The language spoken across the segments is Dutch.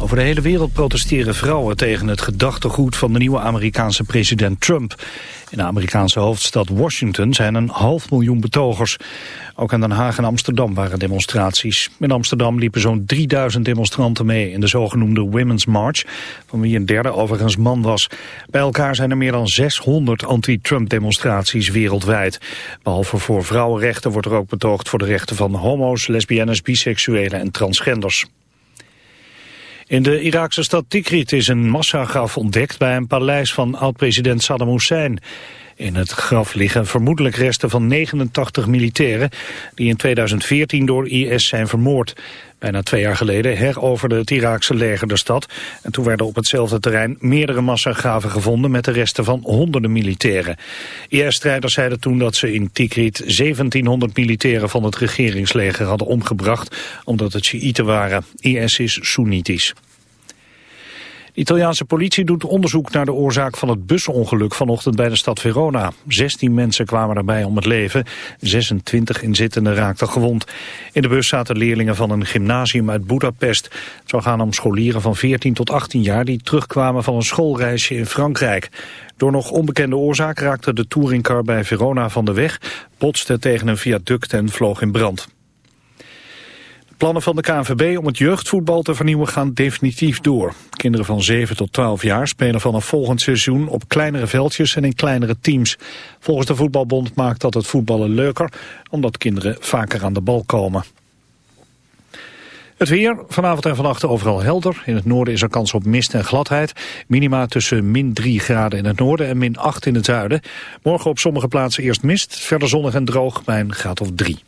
Over de hele wereld protesteren vrouwen tegen het gedachtegoed van de nieuwe Amerikaanse president Trump. In de Amerikaanse hoofdstad Washington zijn een half miljoen betogers. Ook in Den Haag en Amsterdam waren demonstraties. In Amsterdam liepen zo'n 3000 demonstranten mee in de zogenoemde Women's March, van wie een derde overigens man was. Bij elkaar zijn er meer dan 600 anti-Trump demonstraties wereldwijd. Behalve voor vrouwenrechten wordt er ook betoogd voor de rechten van homo's, lesbiennes, biseksuelen en transgenders. In de Iraakse stad Tikrit is een massagraf ontdekt bij een paleis van oud-president Saddam Hussein. In het graf liggen vermoedelijk resten van 89 militairen die in 2014 door IS zijn vermoord. Bijna twee jaar geleden heroverde het Iraakse leger de stad. En toen werden op hetzelfde terrein meerdere massagraven gevonden met de resten van honderden militairen. IS-strijders zeiden toen dat ze in Tikrit 1700 militairen van het regeringsleger hadden omgebracht, omdat het Sjiïten waren. IS is Soenitisch. Italiaanse politie doet onderzoek naar de oorzaak van het busongeluk vanochtend bij de stad Verona. 16 mensen kwamen daarbij om het leven, 26 inzittenden raakten gewond. In de bus zaten leerlingen van een gymnasium uit Budapest. Het zou gaan om scholieren van 14 tot 18 jaar die terugkwamen van een schoolreisje in Frankrijk. Door nog onbekende oorzaak raakte de touringcar bij Verona van de weg, botste tegen een viaduct en vloog in brand. Plannen van de KNVB om het jeugdvoetbal te vernieuwen gaan definitief door. Kinderen van 7 tot 12 jaar spelen vanaf volgend seizoen op kleinere veldjes en in kleinere teams. Volgens de voetbalbond maakt dat het voetballen leuker, omdat kinderen vaker aan de bal komen. Het weer, vanavond en vannacht overal helder. In het noorden is er kans op mist en gladheid. Minima tussen min 3 graden in het noorden en min 8 in het zuiden. Morgen op sommige plaatsen eerst mist, verder zonnig en droog bij een graad of 3.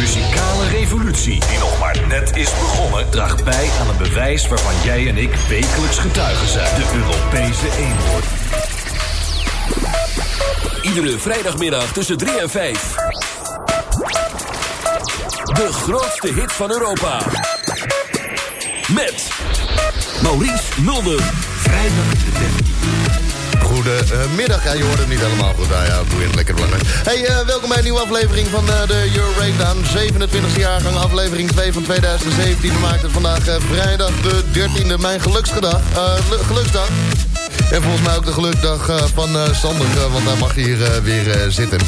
De muzikale revolutie, die nog maar net is begonnen, draagt bij aan een bewijs waarvan jij en ik wekelijks getuigen zijn. De Europese eenhoorn. Iedere vrijdagmiddag tussen 3 en 5. De grootste hit van Europa. Met Maurice Mulder. Vrijdag de 13. Goedemiddag. Ja, je hoort het niet helemaal goed. Nou ja, doe je het lekker belangrijk. Hey, eh, welkom bij een nieuwe aflevering van eh, de Euro Breakdown. 27e jaargang, aflevering 2 van 2017. We maken het vandaag eh, vrijdag de 13e, mijn geluksdag. geluksdag. En volgens mij ook de gelukdag van Sander, want hij mag hier weer zitten.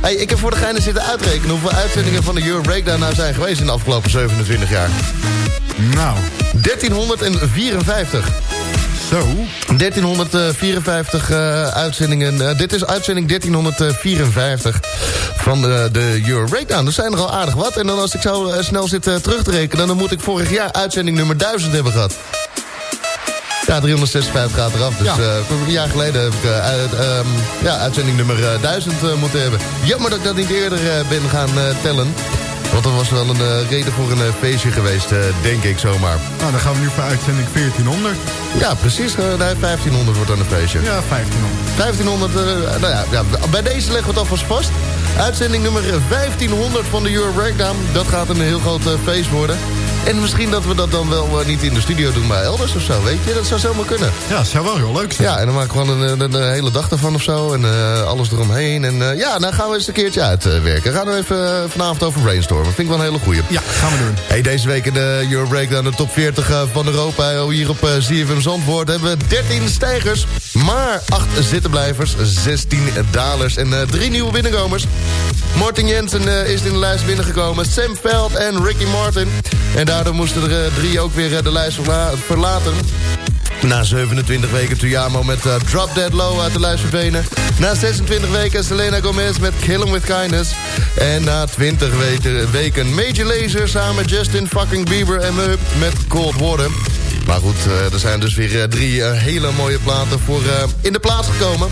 Hey, ik heb voor de geinen zitten uitrekenen hoeveel uitzendingen van de Euro Breakdown nou zijn geweest in de afgelopen 27 jaar. Nou. 1354. Zo. 1354 uh, uitzendingen. Uh, dit is uitzending 1354 van de, de Euro Breakdown. Er zijn er al aardig wat. En dan als ik zo snel zit terug te rekenen... dan moet ik vorig jaar uitzending nummer 1000 hebben gehad. Ja, 356 gaat eraf. Dus ja. een jaar geleden heb ik um, ja, uitzending nummer 1000 moeten hebben. Jammer dat ik dat niet eerder ben gaan tellen. Want dat was wel een uh, reden voor een uh, feestje geweest, uh, denk ik zomaar. Nou, dan gaan we nu voor uitzending 1400. Ja, precies. nee, 1500 wordt dan een feestje. Ja, 1500. 1500, nou ja, ja, bij deze leggen we het alvast vast. Uitzending nummer 1500 van de Euro Breakdown. Dat gaat een heel groot feest worden. En misschien dat we dat dan wel uh, niet in de studio doen, maar elders of zo, weet je? Dat zou zomaar kunnen. Ja, dat zou wel heel leuk zijn. Ja, en dan maken we gewoon een, een, een hele dag ervan of zo. En uh, alles eromheen. En uh, ja, dan gaan we eens een keertje uitwerken. gaan we even vanavond over brainstormen. Vind ik wel een hele goeie. Ja, gaan we doen. Hey, deze week in de Euro Breakdown, de top 40 van Europa. Hier op ZFM Zandvoort hebben we 13 stijgers. Maar 8 zittenblijvers, 16 dalers en 3 nieuwe binnenkomers. Martin Jensen is in de lijst binnengekomen. Sam Veld en Ricky Martin. En daardoor moesten er uh, drie ook weer uh, de lijst verlaten. Na 27 weken Tuyamo met uh, Drop Dead Low uit de lijst verdwenen. Na 26 weken Selena Gomez met Kill 'Em With Kindness. En na 20 weken, Major Lazer samen met Justin fucking Bieber en Mup met Cold Water. Maar goed, er zijn dus weer drie hele mooie platen voor in de plaats gekomen.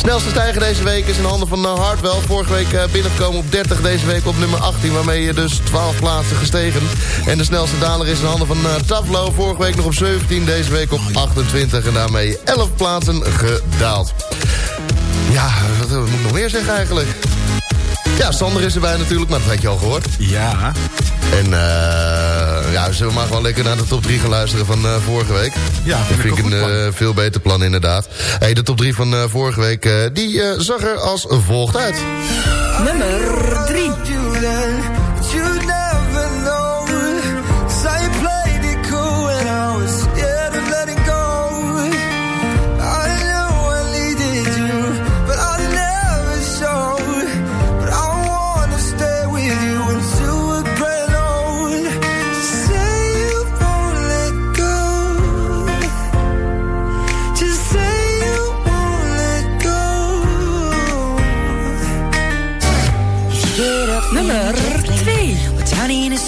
Snelste stijger deze week is in handen van uh, Hardwell. Vorige week uh, binnengekomen op 30, deze week op nummer 18... waarmee je dus 12 plaatsen gestegen. En de snelste daler is in handen van uh, Tavlo. Vorige week nog op 17, deze week op 28... en daarmee 11 plaatsen gedaald. Ja, wat moet ik nog meer zeggen eigenlijk? Ja, Sander is erbij natuurlijk, maar dat had je al gehoord. Ja. En uh, ja, zullen we maar gewoon lekker naar de top 3 gaan luisteren van uh, vorige week. Ja, dat vind ik een uh, veel beter plan inderdaad. Hey, de top 3 van vorige week, die zag er als volgt uit. Nummer 3.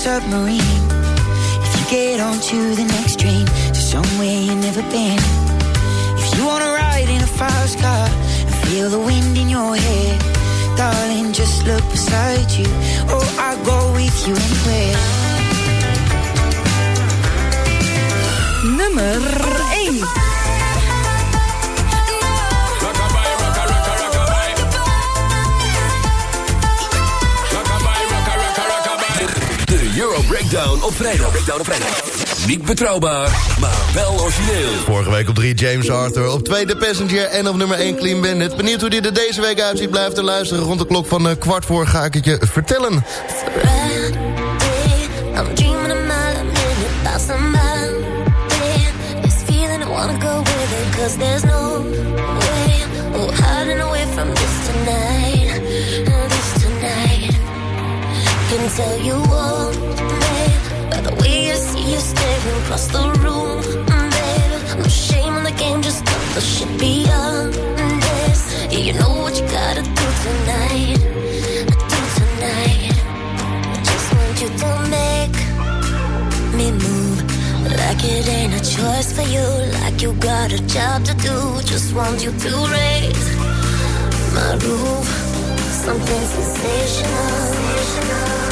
Submarine. If you get onto the next train to somewhere you've never been. If you wanna ride in a fast car and feel the wind in your hair, darling, just look beside you. Oh, I'll go with you anywhere. Nummer 1 Breakdown op vrijdag. Breakdown op vrijdag. Niet betrouwbaar, maar wel origineel. Vorige week op 3 James Arthur. Op 2 The Passenger en op nummer 1 Clean Bandit. Benieuwd hoe dit er deze week uitziet. Blijf te luisteren. Rond de klok van uh, kwart voor ga ik het je vertellen. I'm dreaming a mile a minute about somebody. This feeling I wanna go with it. Cause there's no way. Oh, hiding away from this tonight. This tonight. Can tell you all. By the way I see you staring across the room, mm, babe. No shame But should be honest. Yeah, you know what you gotta do tonight. Do tonight. Just want you to make me move. Like it ain't a choice for you. Like you got a job to do. Just want you to raise my roof. Something sensational. Oh,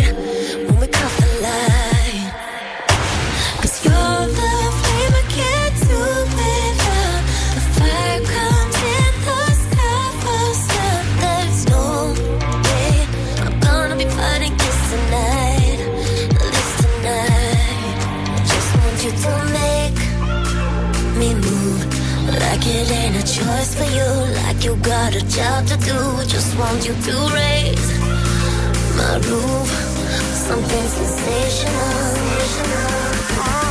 You. Got a job to do. Just want you to raise my roof. Something sensational. Oh,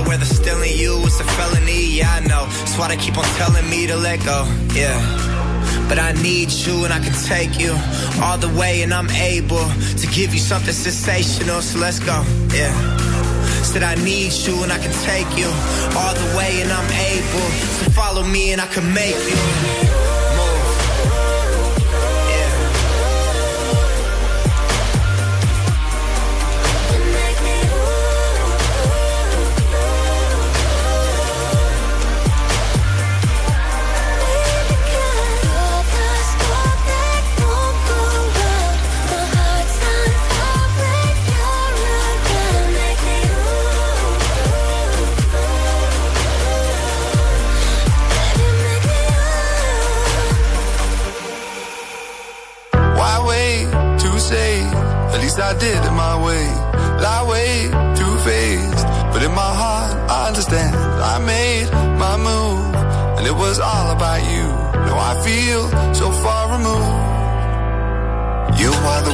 Aware that stealing you is a felony, yeah, I know. That's why they keep on telling me to let go, yeah. But I need you and I can take you all the way, and I'm able to give you something sensational, so let's go, yeah. Said I need you and I can take you all the way, and I'm able to follow me and I can make you.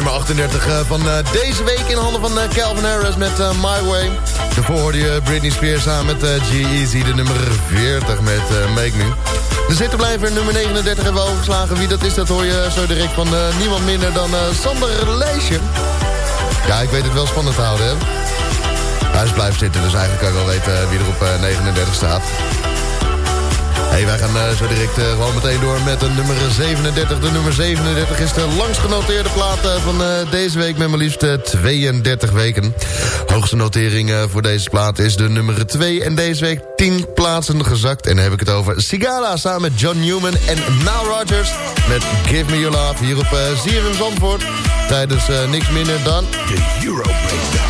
nummer 38 eh, van eh, deze week in handen van eh, Calvin Harris met My Way. Daarvoor hoorde je Britney Spears samen met eh, G-Eazy, de nummer 40 met Make Me. De zittenblijver nummer 39 hebben we overgeslagen. Wie dat is, dat hoor je zo direct van niemand minder dan Sander Leesje. Ja, ik weet het wel spannend te houden, hè. Hij blijft zitten, dus eigenlijk kan ik wel weten wie er op eh, 39 staat. Hey, wij gaan eh, zo direct eh, gewoon meteen door met de nummer 37. De nummer 37 is de langst genoteerde plaat eh, van deze week... met maar liefst eh, 32 weken. Hoogste notering voor deze plaat is de nummer 2... en deze week 10 plaatsen gezakt. En dan heb ik het over Sigala samen met John Newman en Nile Rodgers... met Give Me Your Love hier op uh, ZFM Zandvoort... tijdens niks minder dan... De Euro Breakdown.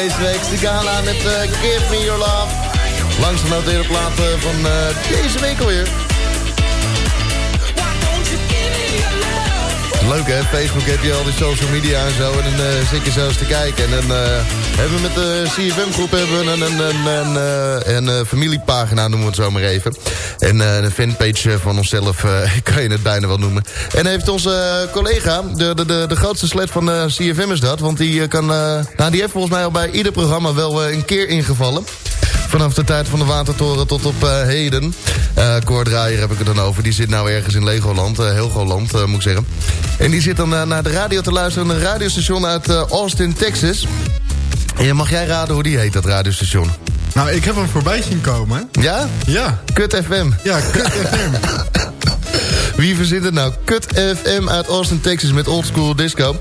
deze week, Sigala met eh, Give Me Your Love. Langs genoteerde plaat eh, van eh, deze week alweer. Leuk hè, Facebook heb je al die social media en zo. En dan zit je zo eens te kijken. En dan hebben we met de CFM-groep een, een, een, familiepagina, noemen we het zo maar even. En eh, een fanpage van onszelf, eh, kan je het bijna wel noemen. En heeft onze eh, collega, de, de, de, de grootste sled van eh, CFM is dat. Want die, eh, kan, eh, nou, die heeft volgens mij al bij ieder programma wel eh, een keer ingevallen. Vanaf de tijd van de Watertoren tot op eh, heden. Eh Draaier heb ik het dan over. Die zit nou ergens in Legoland, uh, Helgoland eh, moet ik zeggen. En die zit dan eh, naar de radio te luisteren. Een radiostation uit eh, Austin, Texas. En mag jij raden hoe die heet, dat radiostation? Nou, ik heb hem voorbij zien komen. Ja? Ja. Kut FM. Ja, Kut FM. Wie verzint het nou? Kut FM uit Austin, Texas met oldschool disco.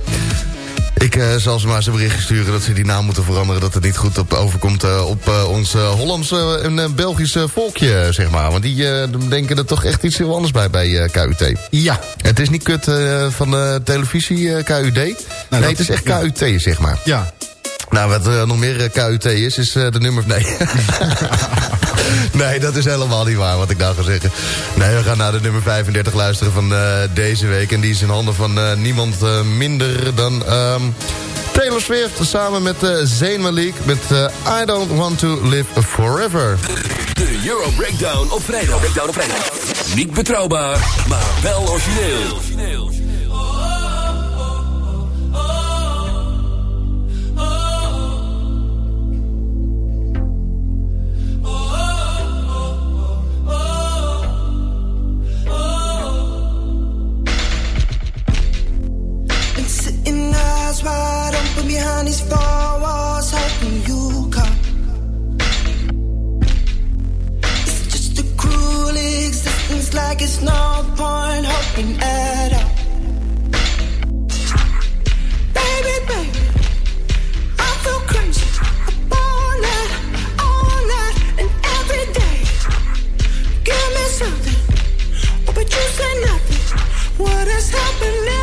Ik uh, zal ze maar eens een berichtje sturen dat ze die naam moeten veranderen... dat het niet goed op overkomt uh, op uh, ons Hollandse en Belgische volkje, zeg maar. Want die denken er toch echt iets heel anders bij bij KUT. Ja. Het is niet kut van de televisie KUD. Nou, nee, het is echt KUT, ja. zeg maar. Ja. Nou, wat uh, nog meer uh, KUT is, is uh, de nummer... Nee. nee, dat is helemaal niet waar wat ik nou ga zeggen. Nee, we gaan naar de nummer 35 luisteren van deze week. En die is in handen van niemand minder dan... Um, Taylor Swift samen met Zayn Malik met I Don't Want To Live Forever. De Euro Breakdown op vrijdag. Breakdown op vrijdag. Niet betrouwbaar, maar wel origineel. Wide open behind these four walls, hoping you come. It's just a cruel existence, like it's no point hoping at all. Baby, baby, I feel crazy. All night, all night, and every day. Give me something, but you say nothing. What happening to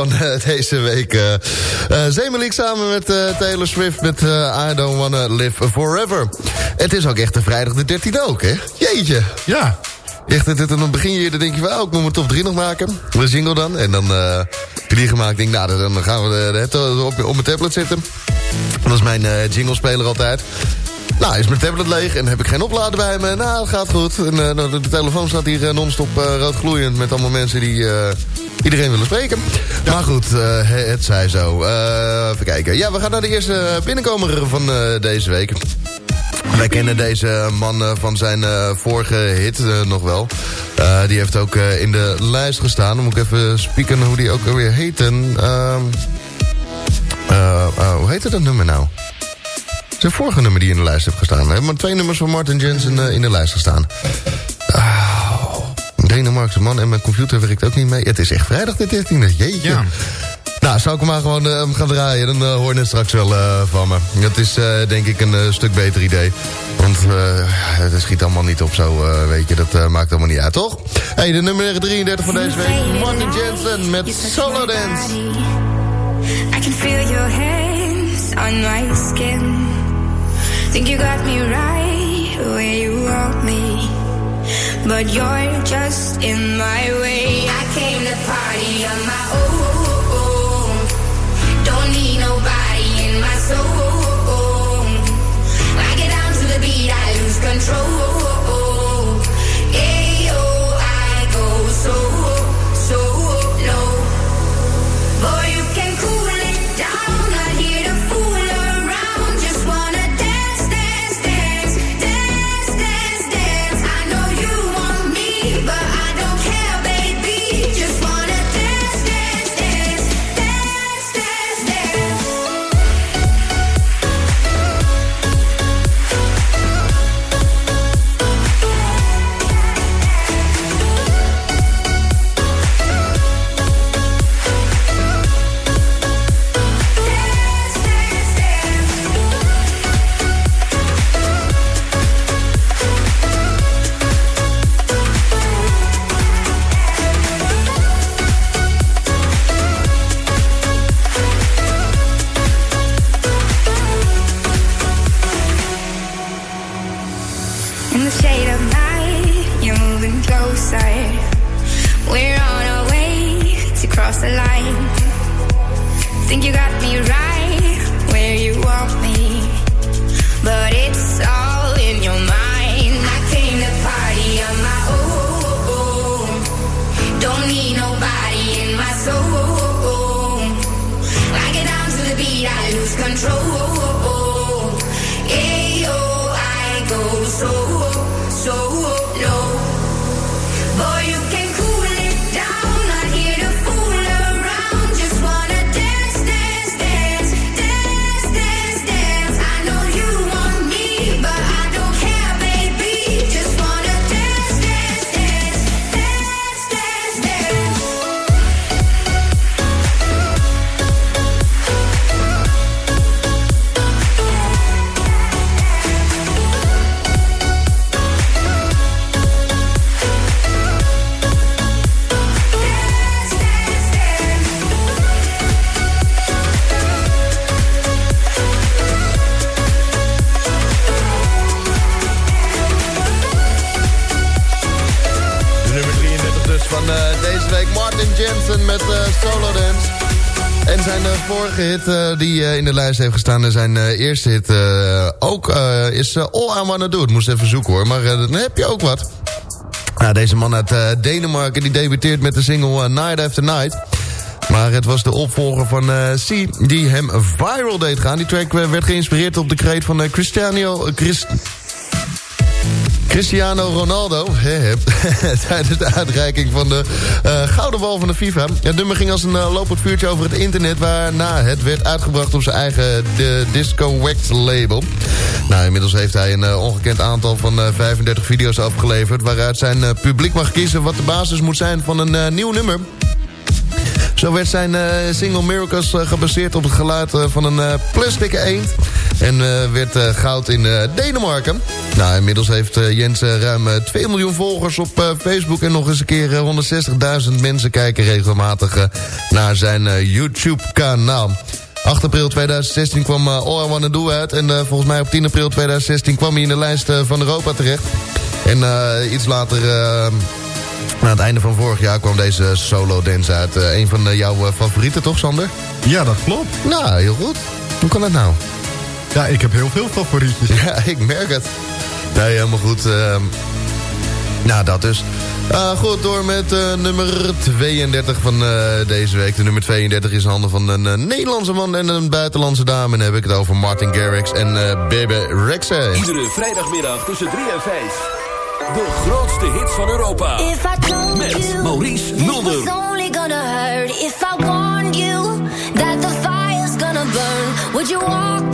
van eh, deze week. eh, Zemelik samen met Taylor Swift met I Don't Wanna Live Forever. Het is ook echt de vrijdag de 13e ook, hè? Jeetje. Ja. Echt, het, het, dan begin je, dan denk je, wel, ik moet mijn top 3 nog maken. De jingle dan. En dan heb je die gemaakt. denk ik, nou, dan gaan we de, de, op, op mijn tablet zitten. Dat is mijn jinglespeler altijd. Nou, is mijn tablet leeg en heb ik geen oplader bij me. Nou, dat gaat goed. En, eh, de, telefoon staat hier non-stop rood gloeiend... met allemaal mensen die iedereen willen spreken. Maar goed, eh, het zij zo. Eh, even kijken. Ja, we gaan naar de eerste binnenkomer van eh, deze week. Wij kennen deze man van zijn vorige hit nog wel. Die heeft ook in de lijst gestaan. Dan moet ik even spieken hoe die ook alweer heeten. Ehm, eh, eh, hoe heette dat nummer nou? Zijn vorige nummer die in de lijst heeft gestaan. Er hebben maar twee nummers van Martin Jensen in de lijst gestaan. Denemarkse man en mijn computer werkt ook niet mee. Het is echt vrijdag de 13e. Jeetje. Ja. Nou, zou ik hem maar gewoon eh, gaan draaien. Dan eh, hoor je het straks wel eh, van me. Dat is eh, denk ik een stuk beter idee. Want eh, het schiet allemaal niet op zo, eh, weet je. Dat maakt allemaal niet uit, toch? hey, de nummer 33 van deze week. Martin Jensen met Solo Dance. I can feel your hands on my skin. Think you got me right where you want me. But you're just in my way. I came to party on my own. Don't need nobody in my soul. I get down to the beat, I lose control. Die eh, in de lijst heeft gestaan... en zijn eh, eerste hit eh, ook is All I Wanna Do. Ik moest even zoeken hoor, maar dan heb je ook wat. Nou, deze man uit Denemarken die debuteert met de single Night After Night. Maar het was de opvolger van C die hem viral deed gaan. Die track werd geïnspireerd op de kreet van Cristiano... eh, Chris, Cristiano Ronaldo hè, tijdens de uitreiking van de eh, Gouden Bal van de FIFA. Het nummer ging als een eh, lopend vuurtje over het internet... waarna het werd uitgebracht op zijn eigen de Disco Wax label. Nou, inmiddels heeft hij een eh, ongekend aantal van eh, 35 video's afgeleverd... waaruit zijn publiek mag kiezen wat de basis moet zijn van een nieuw nummer. Zo werd zijn eh, single Miracles eh, gebaseerd op het geluid eh, van een plastic eend. En werd goud in Denemarken. Nou, inmiddels heeft Jens ruim eh, 2 miljoen volgers op Facebook... en nog eens een keer eh, 160.000 mensen kijken regelmatig naar zijn YouTube-kanaal. 8 april 2016 kwam All I Wanna Do uit... en volgens mij op 10 april 2016 kwam hij in de lijst van Europa terecht. En iets later... aan het einde van vorig jaar kwam deze solo dance uit. Eh, een van eh, jouw eh, favorieten, toch, Sander? Ja, dat klopt. Nou, heel goed. Hoe kan dat nou? Ja, ik heb heel veel favorietjes. Ja, ik merk het. Nee, helemaal goed. ehm. nou, dat dus. Goed, door met eh, nummer 32 van eh, deze week. De nummer 32 is in handen van een eh, Nederlandse man en een buitenlandse dame. En dan heb ik het over Martin Garrix en eh Bebe Rexha. Iedere vrijdagmiddag tussen 3 en 5. De grootste hits van Europa. If I told Met you Maurice it Mulder. was only gonna hurt if I warned you that the fire's gonna burn. Would you walk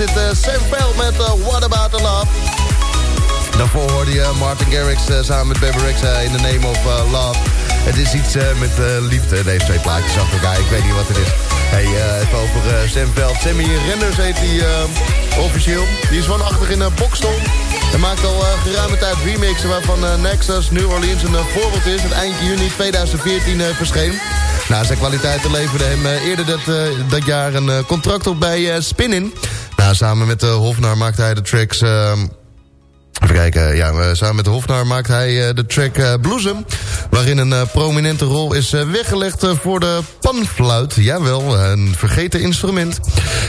31 is dit eh, Sam met eh, What About The Love. Daarvoor hoorde je Martin Garrix eh, samen met Baby Rexha in The Name of Love. Het is iets met liefde, deze twee plaatjes achter elkaar. Ik weet niet wat het is. Hey, even over Sam Veld. Sammy Renders heet eh, officieel. Die is woonachtig in uh, Bokstel. Hij maakt al eh, geruime tijd remixen waarvan eh, Nexus New Orleans een voorbeeld is. Het eind juni 2014 eh, verscheen. Nou, zijn kwaliteiten leverden hem eerder dat, dat jaar een contract op bij eh, Samen met uh, Hofnar maakte hij de tracks... ehm, Even kijken, ja, eh, samen met de Hofnar maakt hij eh, de track eh, Bloesem... waarin een eh, prominente rol is eh, weggelegd eh, voor de panfluit. Jawel, een vergeten instrument.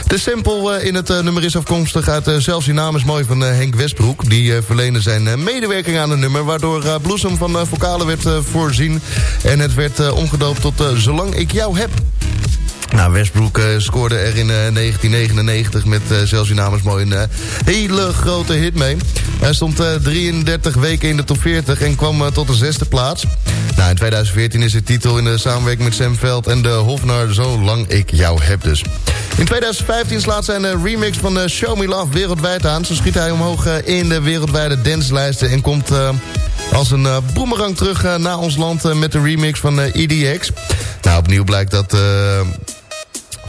De sample eh, in het eh, nummer is afkomstig uit Zelfs je naam is mooi van eh, Henk Westbroek. Die eh, verleende zijn eh, medewerking aan het nummer... waardoor eh, Bloesem van eh, vocalen werd eh, voorzien... en het werd eh, omgedoopt tot eh, Zolang ik jou heb... Nou, Westbrook eh, scoorde er in eh, 1999 met uh, naam is mooi een eh, hele grote hit mee. Hij stond eh, 33 weken in de top 40 en kwam eh, tot de zesde plaats. Nou, in 2014 is de titel in de samenwerking met Sam Veld en de Hofnar Zolang ik jou heb dus. In 2015 slaat zijn eh, remix van eh, Show Me Love wereldwijd aan. Zo schiet hij omhoog eh, in de wereldwijde danslijsten en komt... eh, als een boemerang terug naar ons land met de remix van EDX. Nou, opnieuw blijkt dat...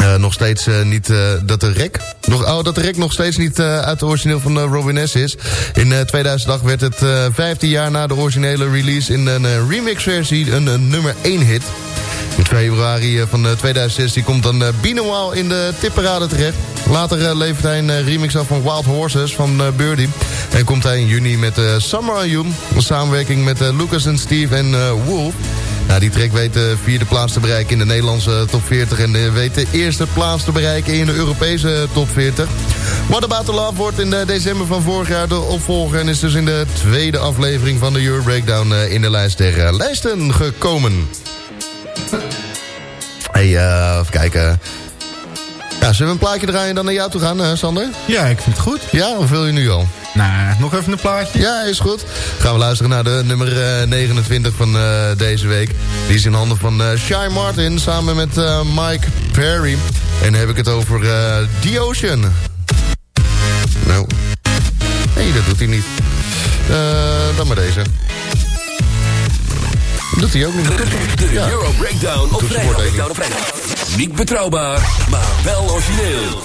Uh, nog steeds uh, niet uh, dat de rek nog, oh, dat de rek nog steeds niet uit het origineel van Robin S. is. In 2008 werd het 15 jaar na de originele release in een remix-versie een nummer 1 hit. In februari van 2016 komt dan Binoal in de tipparade terecht. Later levert hij een remix af van Wild Horses van Birdie. En komt hij in juni met Summer on. Een samenwerking met Lucas en Steve en Wolf. Nou, die track weet de vierde plaats te bereiken in de Nederlandse top 40... en weet de eerste plaats te bereiken in de Europese top 40. What About The Love wordt in december van vorig jaar de opvolger... en is dus in de tweede aflevering van de Euro Breakdown in de lijst der lijsten gekomen. Hey, uh, even kijken... Ja, zullen we een plaatje draaien en dan naar jou toe gaan, uh, Sander? Ja, ik vind het goed. Ja, of wil je nu al? Nou, nog even een plaatje. Ja, is goed. Gaan we luisteren naar de nummer uh, 29 van uh, deze week. Die is in handen van uh, Shy Martin samen met Mike Perry. En dan heb ik het over The Ocean. Nou. Nee, dat doet hij niet. dan maar deze. Doet hij ook niet. De, de ja. Euro Breakdown op vrijdag. Niet betrouwbaar, maar wel origineel.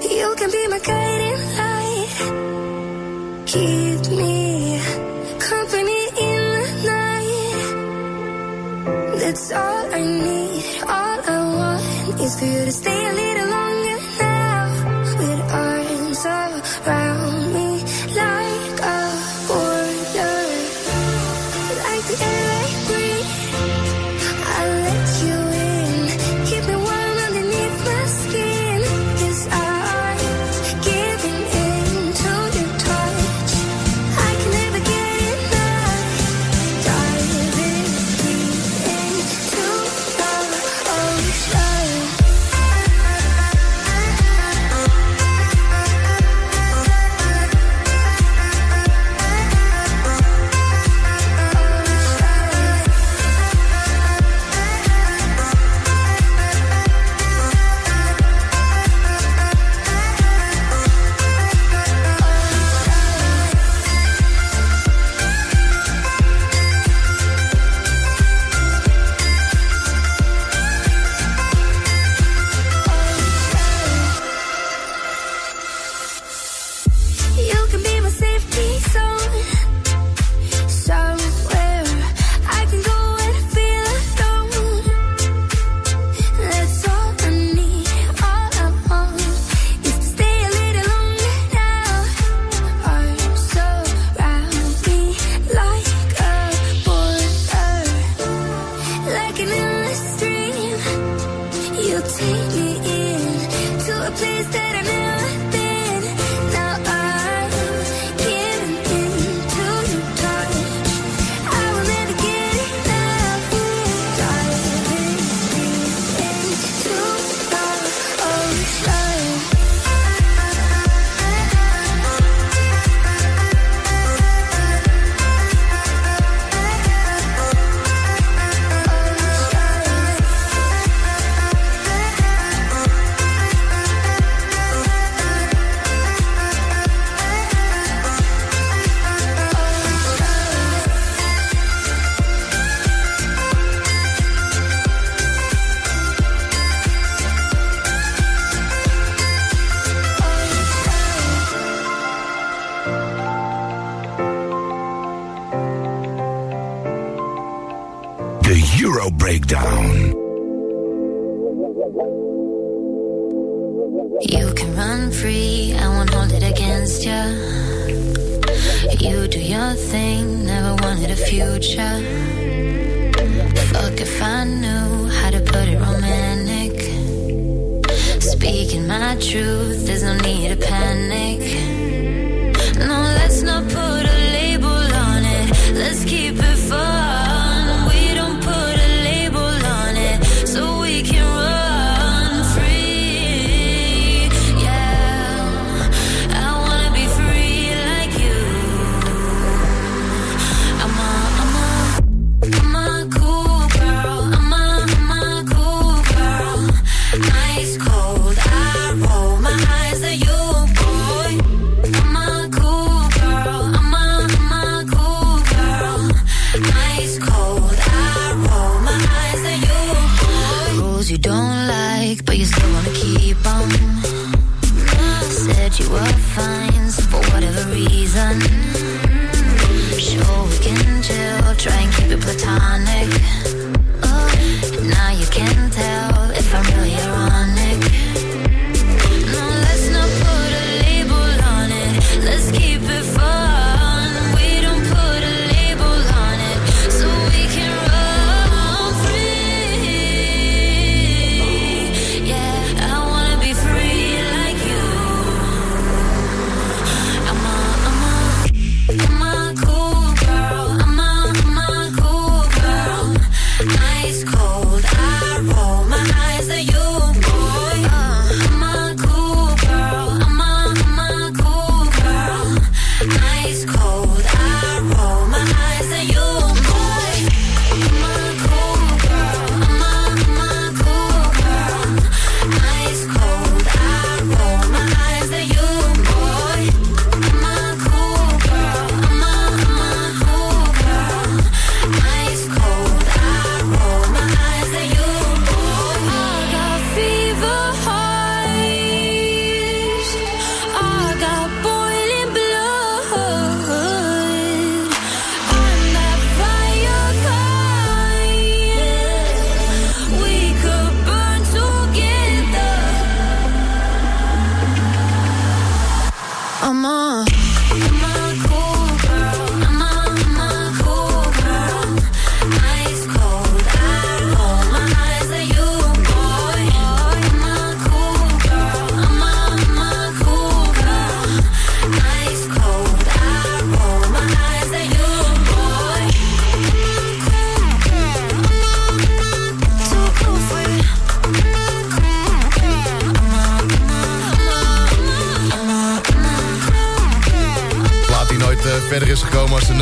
You can be my. Keep me company in need. All I want is for you to stay a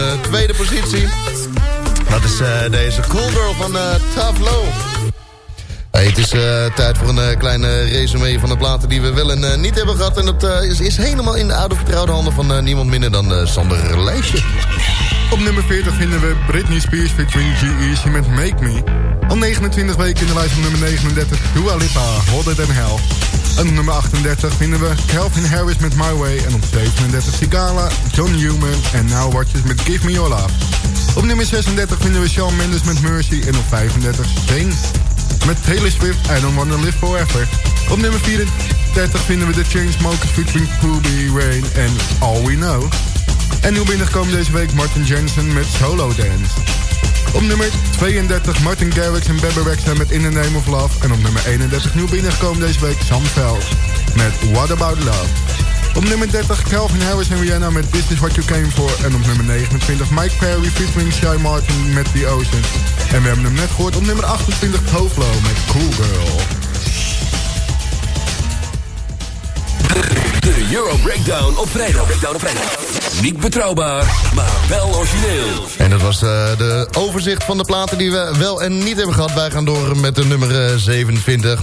de tweede positie. Dat is eh, deze Cool Girl van eh, Tough Hey, het is tijd voor een uh, kleine resume van de platen die we wel en niet hebben gehad. En dat is, is, helemaal in de oude vertrouwde handen van niemand minder dan Sander Lijstje. Op nummer 40 vinden we Britney Spears featuring G-Easy met Make Me. Al 29 weken in de lijst van nummer 39, Dua Lipa, Hotter Than Hell. Op nummer 38 vinden we Calvin Harris met My Way. En op 37 Sigala, John Newman en Now Watches met Give Me Your Love. Op nummer 36 vinden we Shawn Mendes met Mercy. En op 35 Sting met Taylor Swift, I Don't Wanna Live Forever. Op nummer 34 vinden we The Chainsmokers featuring Ruby Rain en All We Know. En nu binnenkomen deze week Martin Jensen met Solo Dance. Op nummer 32 Martin Garrix en Bebe Rexha met In the Name of Love. En op nummer 31 nieuw binnengekomen deze week Sam Veld met What About Love. Op nummer 30 Calvin Harris en Rihanna met This Is What You Came For. En op nummer 29 Mike Perry featuring Shy Martin met The Ocean. En we hebben hem net gehoord op nummer 28 Tovlo met Cool Girl. De Euro Breakdown op vrijdag. Breakdown op vrijdag. Niet betrouwbaar, maar wel origineel. En dat was eh, de overzicht van de platen die we wel en niet hebben gehad. Wij gaan door met de nummer eh, 27.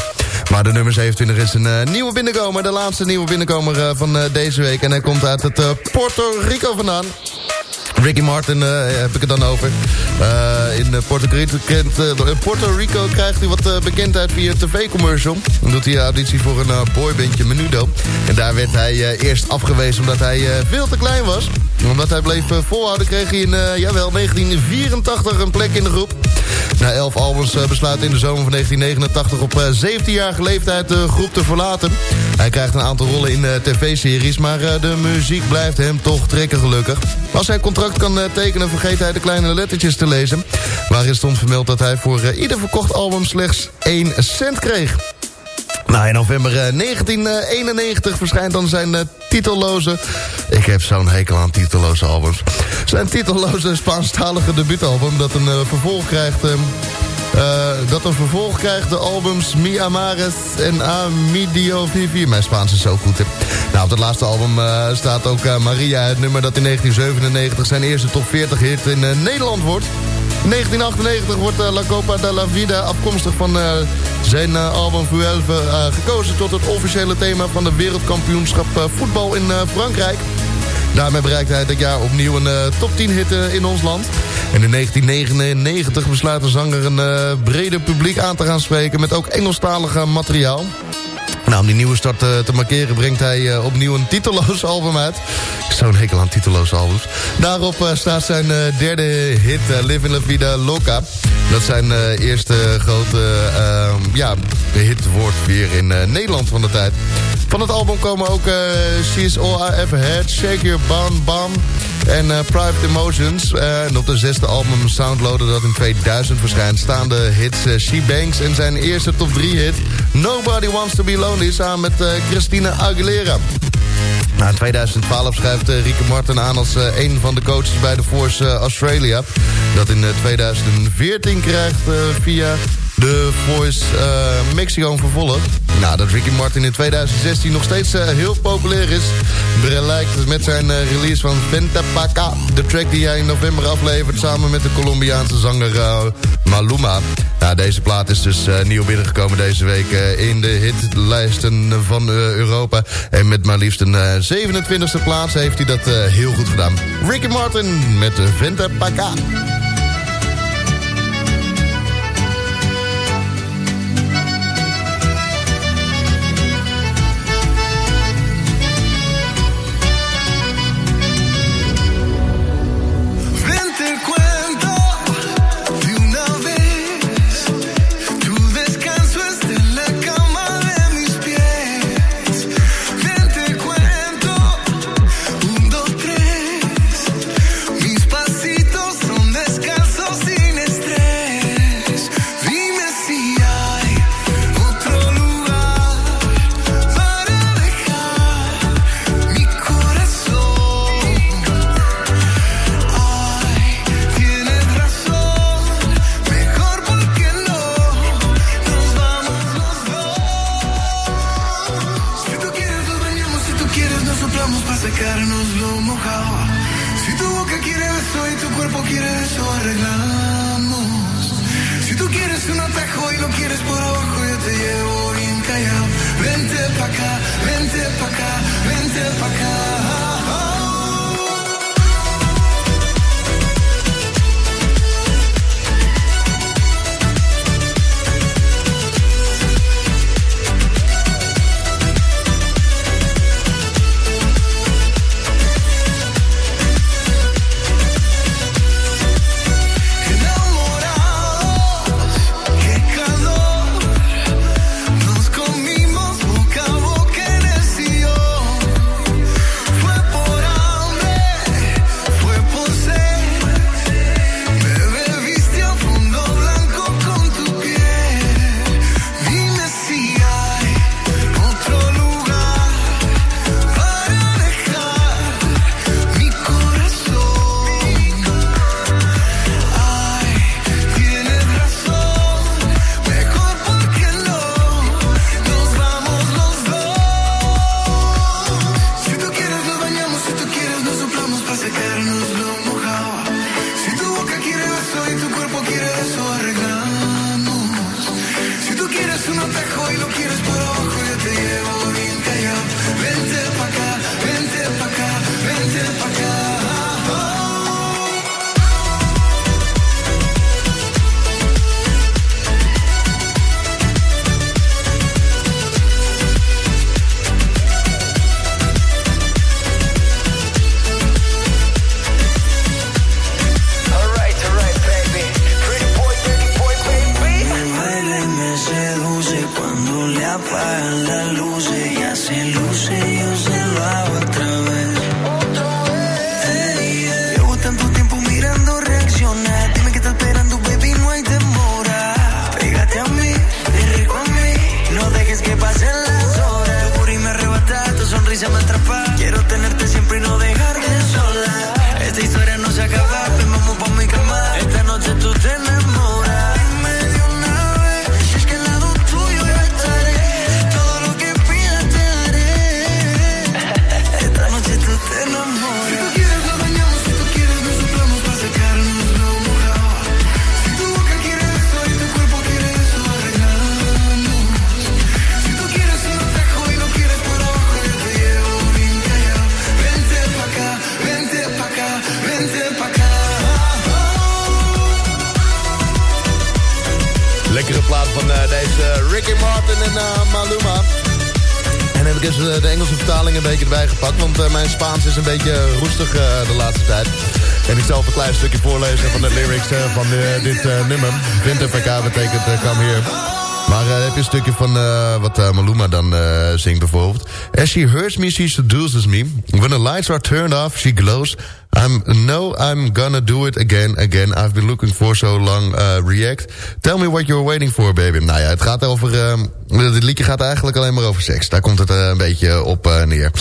Maar de nummer 27 is een eh, nieuwe binnenkomer. De laatste nieuwe binnenkomer eh, van eh, deze week. En hij komt uit het eh, Puerto Rico vandaan. Ricky Martin eh, heb ik het dan over. Eh, in eh, Puerto Rico, kent, Puerto Rico krijgt hij wat bekendheid via tv-commercial. Dan doet hij auditie voor een boybandje Menudo. En daar werd hij eerst afgewezen omdat hij veel te klein was. Omdat hij bleef volhouden kreeg hij in jawel, 1984 een plek in de groep. Na elf albums besluit in de zomer van 1989 op uh, 17-jarige leeftijd de groep te verlaten. Hij krijgt een aantal rollen in tv-series, maar de muziek blijft hem toch trekken gelukkig. Als hij contract kan uh, tekenen vergeet hij de kleine lettertjes te lezen. Waarin stond vermeld dat hij voor uh, ieder verkocht album slechts 1 cent kreeg. Nou, in november uh, 1991 verschijnt dan zijn titelloze... Ik heb zo'n hekel aan titelloze albums. Zijn titelloze Spaanstalige debuutalbum dat een vervolg krijgt... Uh, dat een vervolg krijgt de albums Mi Amares en A Mi Dio Vivi. Mijn Spaans is zo goed, hè. Nou, op het laatste album uh, staat ook uh, Maria, het nummer dat in 1997 zijn eerste top 40 hit in Nederland wordt. In 1998 wordt La Copa de la Vida afkomstig van zijn album Vuelve gekozen... tot het officiële thema van de wereldkampioenschap voetbal in Frankrijk. Daarmee bereikt hij dit jaar opnieuw een uh, top 10 hit uh, in ons land. En in 1999 besluit de zanger een uh, breder publiek aan te gaan spreken... met ook Engelstalige materiaal. Nou, om die nieuwe start uh, te markeren brengt hij uh, opnieuw een titelloos album uit. Zo'n hekel aan titelloze albums. Daarop uh, staat zijn derde hit, Live in la Vida Loca. Dat zijn eerste grote ja, hit wordt weer in Nederland van de tijd. Van het album komen ook She's All I Ever Had, Shake Your Bam Bam en Private Emotions. en op de zesde album Soundloader dat in 2000 verschijnt... staan de hits She Banks en zijn eerste top 3 hit... Nobody Wants To Be Lonely samen met uh, Christina Aguilera. In 2012 schrijft uh, Rieke Martin aan als uh, een van de coaches bij de Force Australia. Dat in 2014 krijgt via de Voice Mexico vervolg. Nou, dat Ricky Martin in 2016 nog steeds uh, heel populair is... blijkt met zijn uh, release van Venta Paca... de track die hij in november aflevert... samen met de Colombiaanse zanger uh, Maluma. Nou, deze plaat is dus nieuw binnengekomen deze week... in de hitlijsten van Europa. En met maar liefst een 27e plaats heeft hij dat heel goed gedaan. Ricky Martin met Venta Paca. Dit eh, nummer. PK betekent come here. Maar heb je een stukje van wat Maluma dan zingt bijvoorbeeld. As she hurts me, she seduces me. When the lights are turned off, she glows. I'm no, I'm gonna do it again, again. I've been looking for so long. Uh, react. Tell me what you're waiting for, baby. Nou ja, het gaat over. Uh, dit liedje gaat eigenlijk alleen maar over seks. Daar komt het uh, een beetje op neer.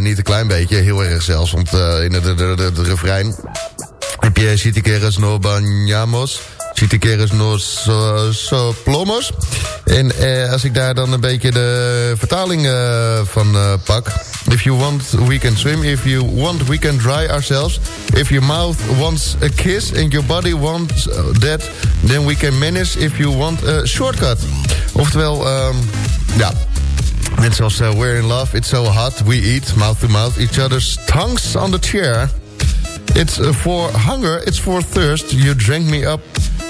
Niet een klein beetje, heel erg zelfs. Want in de, de, de, de refrein heb je Si te quieres no bañamos. Si te quieres no so, plomos. En eh, als ik daar dan een beetje de vertaling uh, van uh, pak. If you want, we can swim. If you want, we can dry ourselves. If your mouth wants a kiss and your body wants that, then we can manage if you want a shortcut. Oftewel, um, ja... Net zoals uh, We're in Love, It's So Hot, We Eat, Mouth to Mouth, Each Other's Tongues on the Chair. It's uh, for hunger, it's for thirst. You drank me up,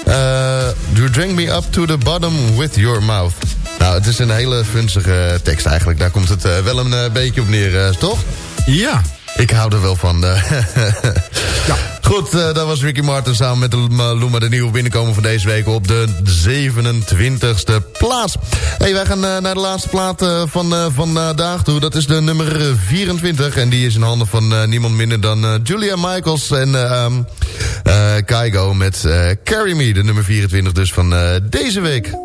uh, you drank me up to the bottom with your mouth. Nou, het is een hele funzige tekst eigenlijk. Daar komt het uh, wel een uh, beetje op neer, toch? Ja. Ik hou er wel van. ja. Goed, uh, dat was Ricky Martin samen met Luma, de nieuwe binnenkomen van deze week op de 27e plaats. Hey, wij gaan uh, naar de laatste plaat uh, van vandaag toe. Dat is de nummer 24 en die is in handen van niemand minder dan Julia Michaels en um, Kaigo met Carry Me, de nummer 24 dus van deze week.